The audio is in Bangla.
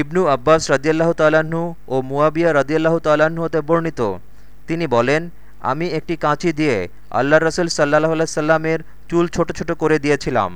ইবনু আব্বাস রাজিয়াল্লাহ তাল্লাহ্ন ও মুয়াবিয়া রাজিয়াল্লাহ তাল্লাহ্ন হতে বর্ণিত। তিনি বলেন, আমি একটি কাঁচি দিয়ে আল্লাহ রসুল সাল্লাহ সাল্লামের চুল ছোট ছোট করে দিয়েছিলাম।